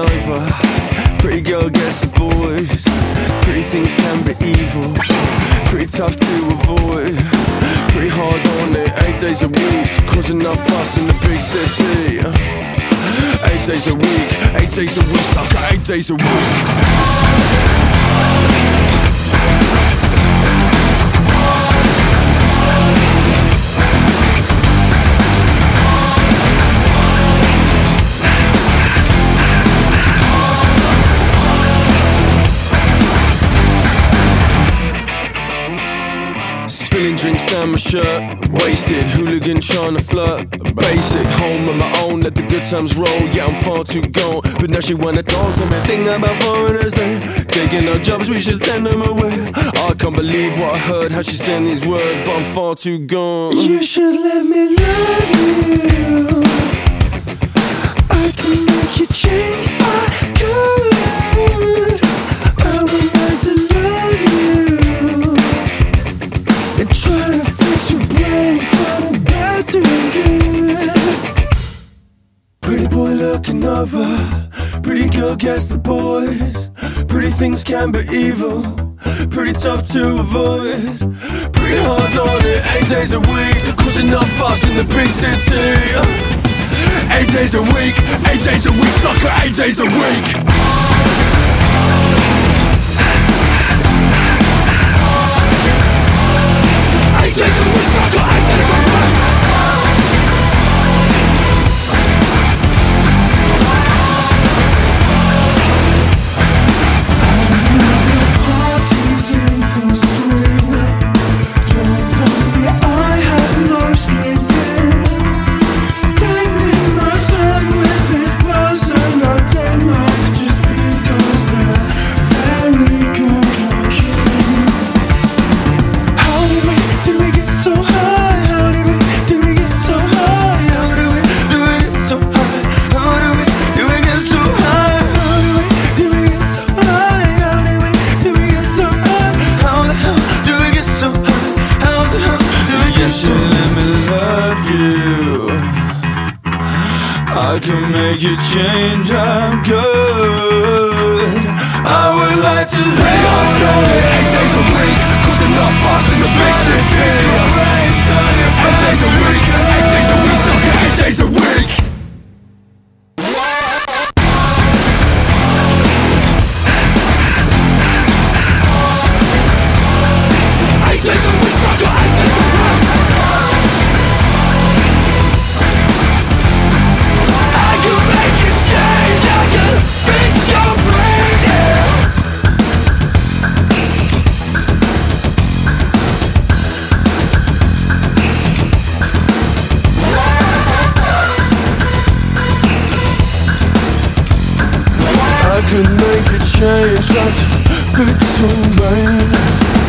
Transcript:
over. Pretty girl gets the boys. Pretty things can be evil. Pretty tough to avoid. Pretty hard on it, eight days a week. Causing enough fuss in the big city. Eight days a week, eight days a week, sucker, eight days a week. Spilling drinks down my shirt. Wasted, hooligan trying to flirt. Basic, home on my own, let the good times roll. Yeah, I'm far too gone. But now she wanna talk to me. Think about foreigners, they taking our jobs, we should send them away. I can't believe what I heard, how she saying these words, but I'm far too gone. You should let me love you. Looking over. Pretty girl gets the boys. Pretty things can be evil. Pretty tough to avoid. Pretty hard on it, eight days a week. Causing enough fuss in the big city. Eight days a week, eight days a week, sucker, eight days a week. Let you. I can make you change. I'm good. I would like to lay on it eight days a week, causing enough fuss in the big. Can make a change, to fix your brain.